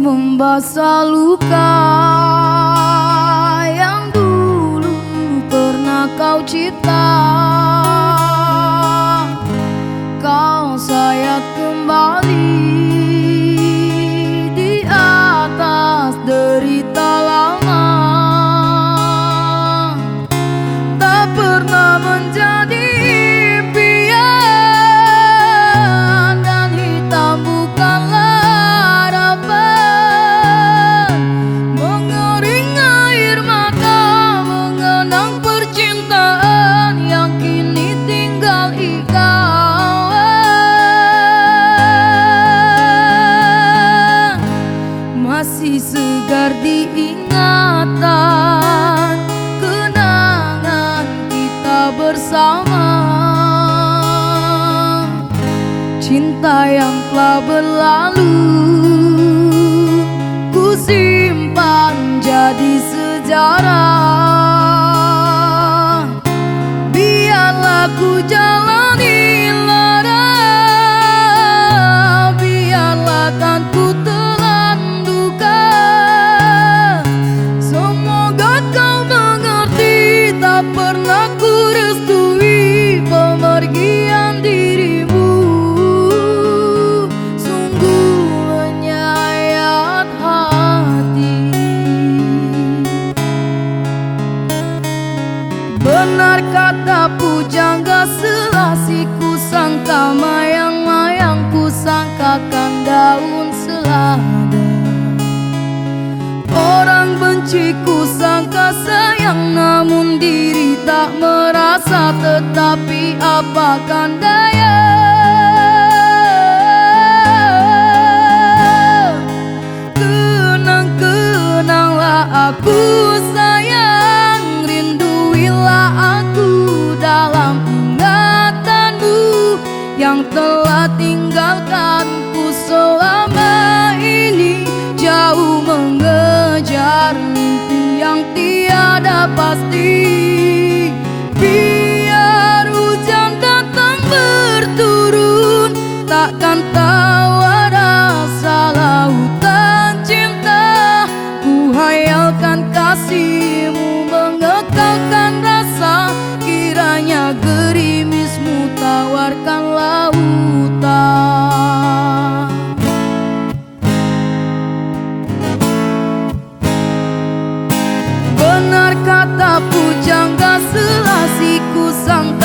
membasah luka yang dulu pernah kau cipta. Kau sayat kembali bersama. Cinta yang telah berlalu ku simpan jadi sejarah kata pujangga selasiku sangka mayang-mayang ku sangkakan daun selada. Orang benci ku sangka sayang namun diri tak merasa tetapi apakan daya? Kenang-kenanglah aku yang telah tinggalkanku selama ini. Jauh mengejar mimpi yang tiada pasti. Biar hujan datang berturun takkan tahu rasa lautan cinta pujangga selasiku sangka